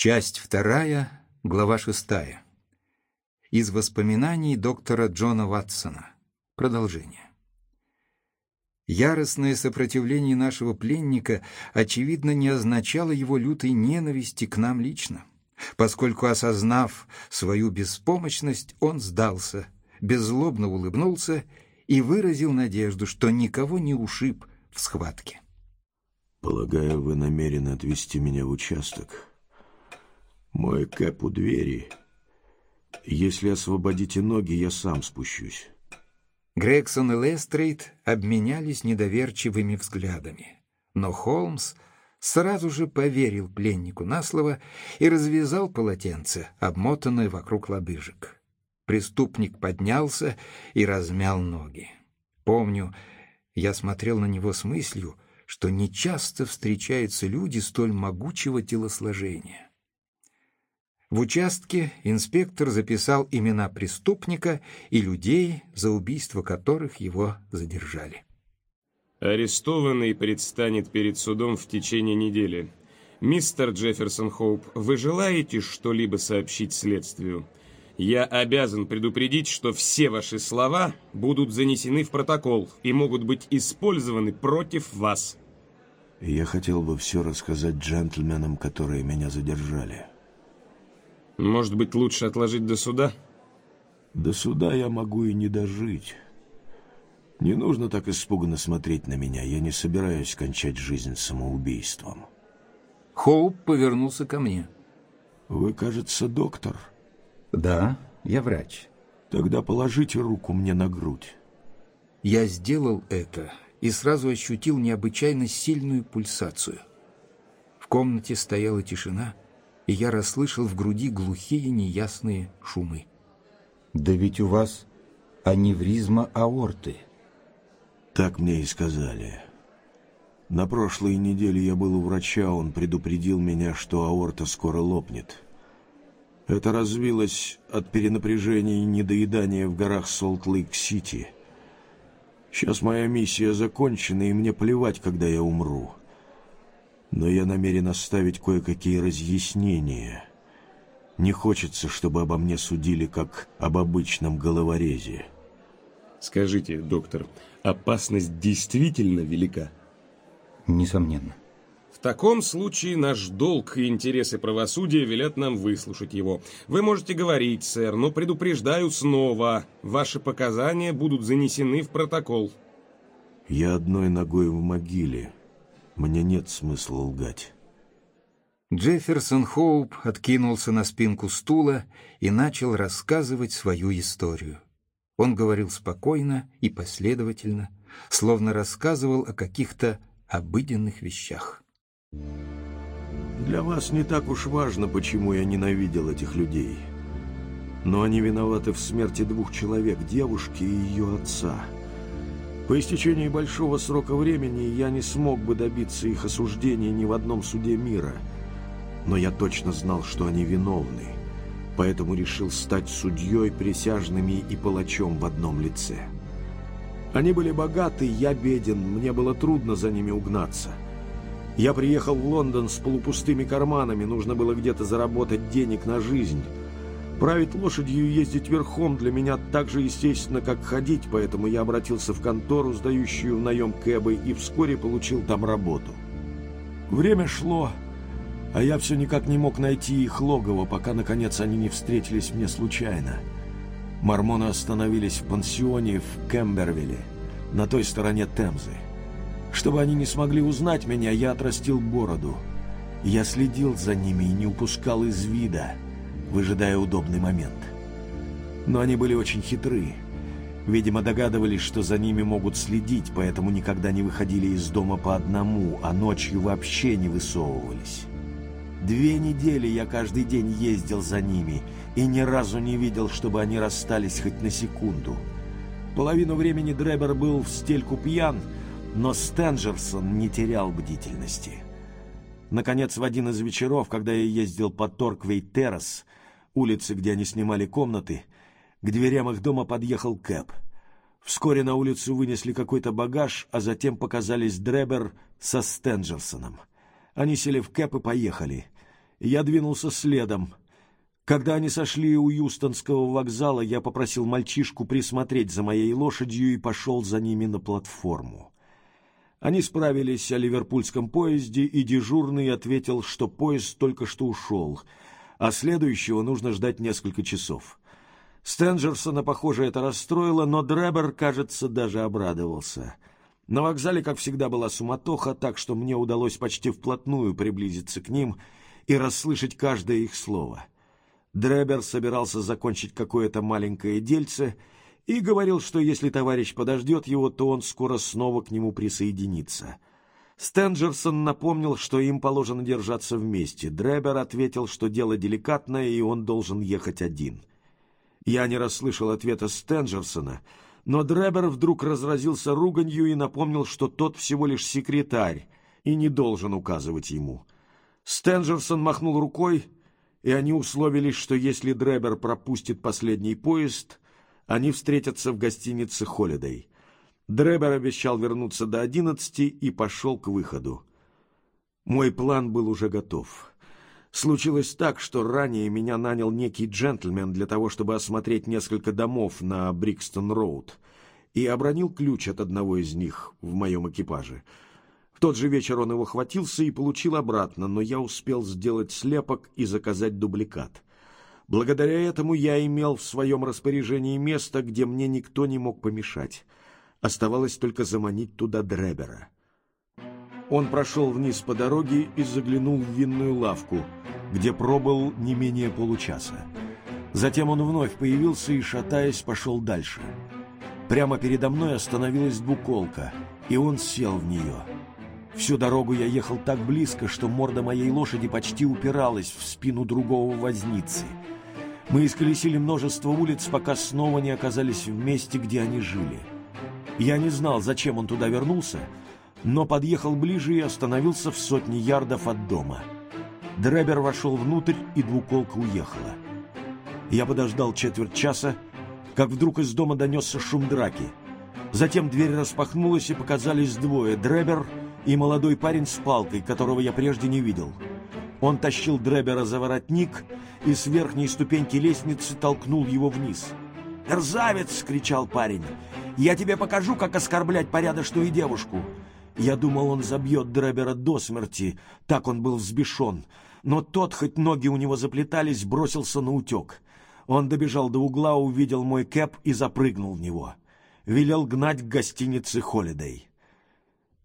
Часть вторая, глава шестая. Из воспоминаний доктора Джона Ватсона. Продолжение. Яростное сопротивление нашего пленника, очевидно, не означало его лютой ненависти к нам лично, поскольку, осознав свою беспомощность, он сдался, беззлобно улыбнулся и выразил надежду, что никого не ушиб в схватке. «Полагаю, вы намерены отвезти меня в участок?» Мой кэп у двери. Если освободите ноги, я сам спущусь. Грегсон и Лестрейд обменялись недоверчивыми взглядами. Но Холмс сразу же поверил пленнику на слово и развязал полотенце, обмотанное вокруг лодыжек. Преступник поднялся и размял ноги. Помню, я смотрел на него с мыслью, что нечасто встречаются люди столь могучего телосложения. В участке инспектор записал имена преступника и людей, за убийство которых его задержали. Арестованный предстанет перед судом в течение недели. Мистер Джефферсон Хоуп, вы желаете что-либо сообщить следствию? Я обязан предупредить, что все ваши слова будут занесены в протокол и могут быть использованы против вас. Я хотел бы все рассказать джентльменам, которые меня задержали. Может быть, лучше отложить до суда? До суда я могу и не дожить. Не нужно так испуганно смотреть на меня. Я не собираюсь кончать жизнь самоубийством. Хоуп повернулся ко мне. Вы, кажется, доктор? Да, я врач. Тогда положите руку мне на грудь. Я сделал это и сразу ощутил необычайно сильную пульсацию. В комнате стояла тишина — и я расслышал в груди глухие неясные шумы. «Да ведь у вас аневризма аорты». Так мне и сказали. На прошлой неделе я был у врача, он предупредил меня, что аорта скоро лопнет. Это развилось от перенапряжения и недоедания в горах Солт-Лейк-Сити. Сейчас моя миссия закончена, и мне плевать, когда я умру но я намерен оставить кое-какие разъяснения. Не хочется, чтобы обо мне судили как об обычном головорезе. Скажите, доктор, опасность действительно велика? Несомненно. В таком случае наш долг и интересы правосудия велят нам выслушать его. Вы можете говорить, сэр, но предупреждаю снова, ваши показания будут занесены в протокол. Я одной ногой в могиле, мне нет смысла лгать. Джефферсон Хоуп откинулся на спинку стула и начал рассказывать свою историю. Он говорил спокойно и последовательно, словно рассказывал о каких-то обыденных вещах. Для вас не так уж важно, почему я ненавидел этих людей. Но они виноваты в смерти двух человек, девушки и ее отца — по истечении большого срока времени я не смог бы добиться их осуждения ни в одном суде мира. Но я точно знал, что они виновны, поэтому решил стать судьей, присяжными и палачом в одном лице. Они были богаты, я беден, мне было трудно за ними угнаться. Я приехал в Лондон с полупустыми карманами, нужно было где-то заработать денег на жизнь. Править лошадью и ездить верхом для меня так же естественно, как ходить, поэтому я обратился в контору, сдающую в наем кэбы, и вскоре получил там работу. Время шло, а я все никак не мог найти их логово, пока, наконец, они не встретились мне случайно. Мормоны остановились в пансионе в Кембервилле, на той стороне Темзы. Чтобы они не смогли узнать меня, я отрастил бороду. Я следил за ними и не упускал из вида — выжидая удобный момент. Но они были очень хитры. Видимо, догадывались, что за ними могут следить, поэтому никогда не выходили из дома по одному, а ночью вообще не высовывались. Две недели я каждый день ездил за ними и ни разу не видел, чтобы они расстались хоть на секунду. Половину времени Дребер был в стельку пьян, но Стенджерсон не терял бдительности. Наконец, в один из вечеров, когда я ездил по Торквей-Террас, улице, где они снимали комнаты, к дверям их дома подъехал Кэп. Вскоре на улицу вынесли какой-то багаж, а затем показались Дребер со Стенджерсоном. Они сели в Кэп и поехали. Я двинулся следом. Когда они сошли у Юстонского вокзала, я попросил мальчишку присмотреть за моей лошадью и пошел за ними на платформу. Они справились о ливерпульском поезде, и дежурный ответил, что поезд только что ушел, а следующего нужно ждать несколько часов. Стенджерсона, похоже, это расстроило, но Дребер, кажется, даже обрадовался. На вокзале, как всегда, была суматоха, так что мне удалось почти вплотную приблизиться к ним и расслышать каждое их слово — Дребер собирался закончить какое-то маленькое дельце и говорил, что если товарищ подождет его, то он скоро снова к нему присоединится. Стенджерсон напомнил, что им положено держаться вместе. Дребер ответил, что дело деликатное, и он должен ехать один. Я не расслышал ответа Стенджерсона, но Дребер вдруг разразился руганью и напомнил, что тот всего лишь секретарь и не должен указывать ему. Стенджерсон махнул рукой, и они условились, что если Дребер пропустит последний поезд, они встретятся в гостинице «Холидей». Дребер обещал вернуться до одиннадцати и пошел к выходу. Мой план был уже готов. Случилось так, что ранее меня нанял некий джентльмен для того, чтобы осмотреть несколько домов на Брикстон-Роуд, и обронил ключ от одного из них в моем экипаже — в тот же вечер он его хватился и получил обратно, но я успел сделать слепок и заказать дубликат. Благодаря этому я имел в своем распоряжении место, где мне никто не мог помешать. Оставалось только заманить туда Дребера. Он прошел вниз по дороге и заглянул в винную лавку, где пробыл не менее получаса. Затем он вновь появился и, шатаясь, пошел дальше. Прямо передо мной остановилась двуколка, и он сел в нее — Всю дорогу я ехал так близко, что морда моей лошади почти упиралась в спину другого возницы. Мы исколесили множество улиц, пока снова не оказались в месте, где они жили. Я не знал, зачем он туда вернулся, но подъехал ближе и остановился в сотне ярдов от дома. Дребер вошел внутрь, и двуколка уехала. Я подождал четверть часа, как вдруг из дома донесся шум драки. Затем дверь распахнулась, и показались двое — Дребер — и молодой парень с палкой, которого я прежде не видел. Он тащил Дребера за воротник и с верхней ступеньки лестницы толкнул его вниз. «Мерзавец!» — кричал парень. «Я тебе покажу, как оскорблять порядочную девушку!» Я думал, он забьет Дребера до смерти, так он был взбешен. Но тот, хоть ноги у него заплетались, бросился на утек. Он добежал до угла, увидел мой кэп и запрыгнул в него. Велел гнать к гостинице «Холидей».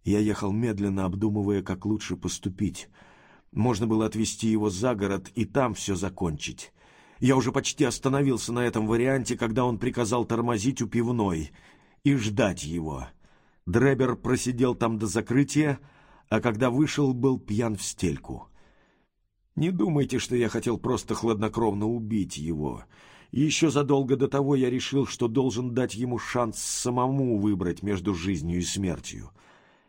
Я ехал медленно, обдумывая, как лучше поступить. Можно было отвезти его за город и там все закончить. Я уже почти остановился на этом варианте, когда он приказал тормозить у пивной и ждать его. Дребер просидел там до закрытия, а когда вышел, был пьян в стельку. Не думайте, что я хотел просто хладнокровно убить его. Еще задолго до того я решил, что должен дать ему шанс самому выбрать между жизнью и смертью.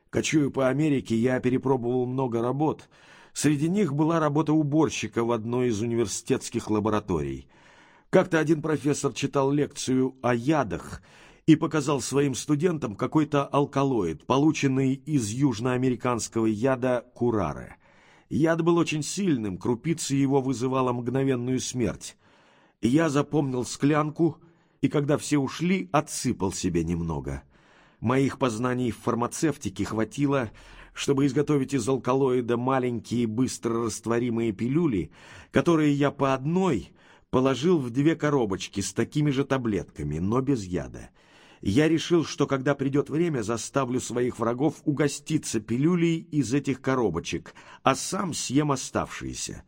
Кочуя по Америке, я перепробовал много работ. Среди них была работа уборщика в одной из университетских лабораторий. Как-то один профессор читал лекцию о ядах и показал своим студентам какой-то алкалоид, полученный из южноамериканского яда кураре. Яд был очень сильным, крупица его вызывала мгновенную смерть. Я запомнил склянку, и когда все ушли, отсыпал себе немного — Моих познаний в фармацевтике хватило, чтобы изготовить из алкалоида маленькие быстро растворимые пилюли, которые я по одной положил в две коробочки с такими же таблетками, но без яда. Я решил, что когда придет время, заставлю своих врагов угоститься пилюлей из этих коробочек, а сам съем оставшиеся.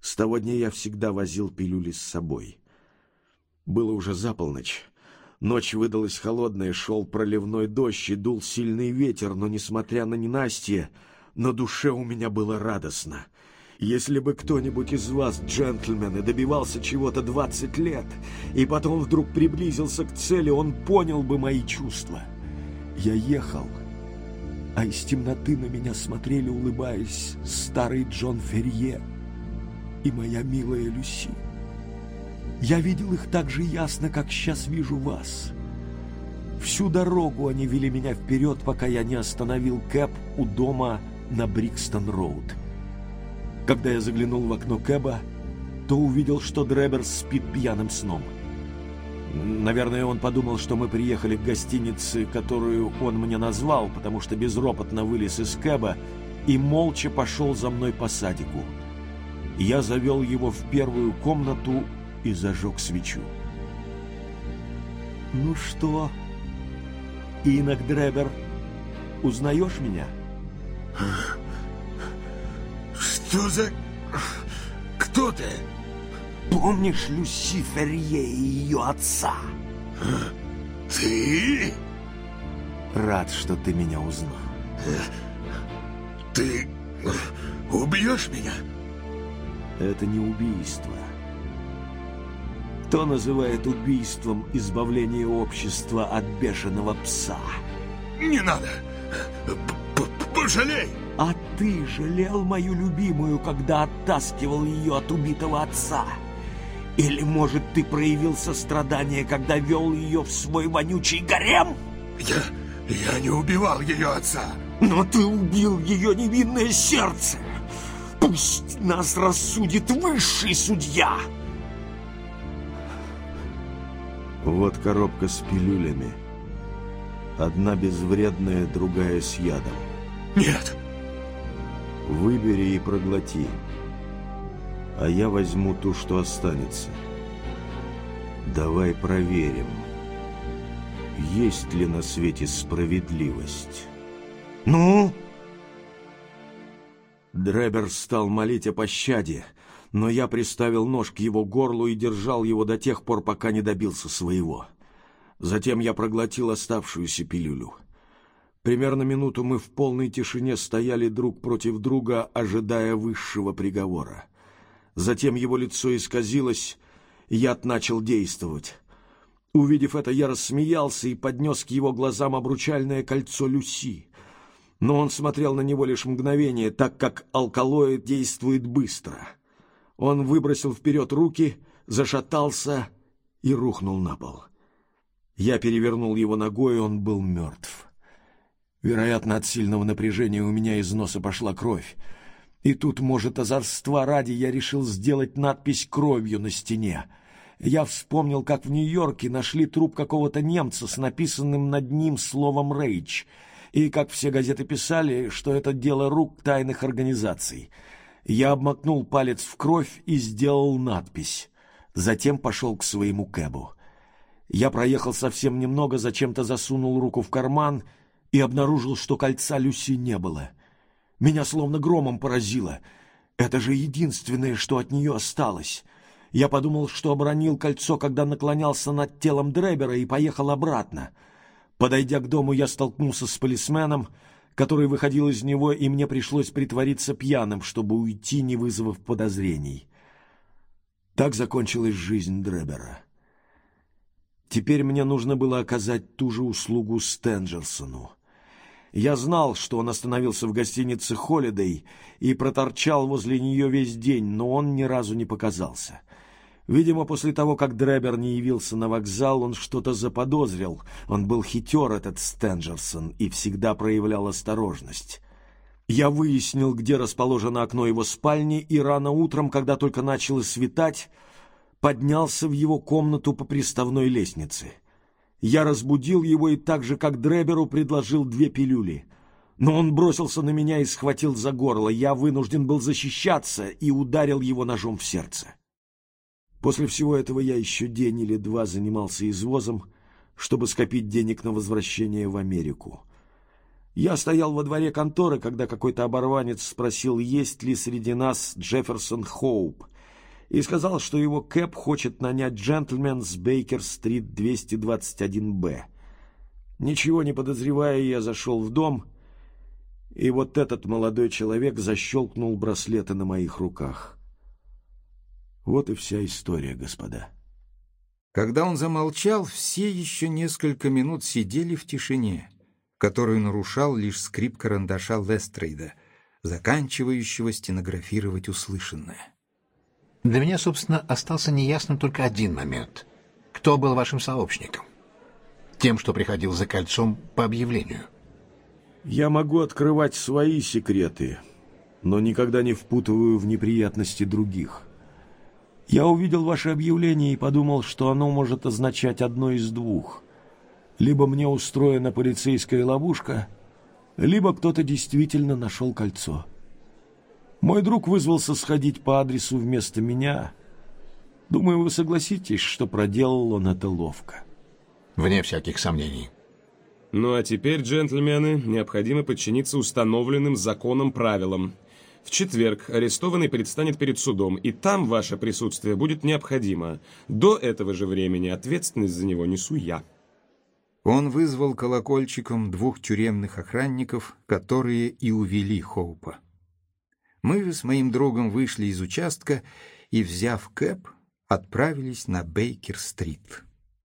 С того дня я всегда возил пилюли с собой. Было уже за полночь. Ночь выдалась холодная, шел проливной дождь и дул сильный ветер, но, несмотря на ненастье, на душе у меня было радостно. Если бы кто-нибудь из вас, джентльмены, добивался чего-то двадцать лет, и потом вдруг приблизился к цели, он понял бы мои чувства. Я ехал, а из темноты на меня смотрели, улыбаясь, старый Джон Ферье и моя милая Люси. Я видел их так же ясно, как сейчас вижу вас. Всю дорогу они вели меня вперед, пока я не остановил Кэп у дома на Брикстон-Роуд. Когда я заглянул в окно Кэба, то увидел, что Дребер спит пьяным сном. Наверное, он подумал, что мы приехали к гостинице, которую он мне назвал, потому что безропотно вылез из Кэба и молча пошел за мной по садику. Я завел его в первую комнату и зажег свечу. «Ну что, Инок Дребер, узнаешь меня?» «Что за... кто ты?» Помнишь Люси Ферье и ее отца? Ты? Рад, что ты меня узнал. Ты убьешь меня? Это не убийство. Кто называет убийством избавление общества от бешеного пса? Не надо! П Пожалей! А ты жалел мою любимую, когда оттаскивал ее от убитого отца? Или, может, ты проявил сострадание, когда вел ее в свой вонючий гарем? Я... я не убивал ее отца. Но ты убил ее невинное сердце. Пусть нас рассудит высший судья. Вот коробка с пилюлями. Одна безвредная, другая с ядом. Нет. Выбери и проглоти а я возьму ту, что останется. Давай проверим, есть ли на свете справедливость. Ну? Дребер стал молить о пощаде, но я приставил нож к его горлу и держал его до тех пор, пока не добился своего. Затем я проглотил оставшуюся пилюлю. Примерно минуту мы в полной тишине стояли друг против друга, ожидая высшего приговора. Затем его лицо исказилось, яд начал действовать. Увидев это, я рассмеялся и поднес к его глазам обручальное кольцо Люси. Но он смотрел на него лишь мгновение, так как алкалоид действует быстро. Он выбросил вперед руки, зашатался и рухнул на пол. Я перевернул его ногой, он был мертв. Вероятно, от сильного напряжения у меня из носа пошла кровь. И тут, может, озорства ради, я решил сделать надпись кровью на стене. Я вспомнил, как в Нью-Йорке нашли труп какого-то немца с написанным над ним словом «Рейдж», и как все газеты писали, что это дело рук тайных организаций. Я обмакнул палец в кровь и сделал надпись. Затем пошел к своему кэбу. Я проехал совсем немного, зачем-то засунул руку в карман и обнаружил, что кольца Люси не было — меня словно громом поразило. Это же единственное, что от нее осталось. Я подумал, что обронил кольцо, когда наклонялся над телом Дребера и поехал обратно. Подойдя к дому, я столкнулся с полисменом, который выходил из него, и мне пришлось притвориться пьяным, чтобы уйти, не вызвав подозрений. Так закончилась жизнь Дребера. Теперь мне нужно было оказать ту же услугу Стенджерсону. Я знал, что он остановился в гостинице «Холидей» и проторчал возле нее весь день, но он ни разу не показался. Видимо, после того, как Дребер не явился на вокзал, он что-то заподозрил. Он был хитер, этот Стенджерсон, и всегда проявлял осторожность. Я выяснил, где расположено окно его спальни, и рано утром, когда только начало светать, поднялся в его комнату по приставной лестнице — я разбудил его и так же, как Дреберу, предложил две пилюли. Но он бросился на меня и схватил за горло. Я вынужден был защищаться и ударил его ножом в сердце. После всего этого я еще день или два занимался извозом, чтобы скопить денег на возвращение в Америку. Я стоял во дворе конторы, когда какой-то оборванец спросил, есть ли среди нас Джефферсон Хоуп — и сказал, что его Кэп хочет нанять джентльмен с Бейкер-стрит 221-Б. Ничего не подозревая, я зашел в дом, и вот этот молодой человек защелкнул браслеты на моих руках. Вот и вся история, господа. Когда он замолчал, все еще несколько минут сидели в тишине, которую нарушал лишь скрип карандаша Лестрейда, заканчивающего стенографировать услышанное. Для меня, собственно, остался неясным только один момент. Кто был вашим сообщником? Тем, что приходил за кольцом по объявлению. Я могу открывать свои секреты, но никогда не впутываю в неприятности других. Я увидел ваше объявление и подумал, что оно может означать одно из двух. Либо мне устроена полицейская ловушка, либо кто-то действительно нашел кольцо. Мой друг вызвался сходить по адресу вместо меня. Думаю, вы согласитесь, что проделал он это ловко. Вне всяких сомнений. Ну а теперь, джентльмены, необходимо подчиниться установленным законом правилам. В четверг арестованный предстанет перед судом, и там ваше присутствие будет необходимо. До этого же времени ответственность за него несу я. Он вызвал колокольчиком двух тюремных охранников, которые и увели Хоупа. Мы с моим другом вышли из участка и, взяв кэп, отправились на Бейкер-стрит.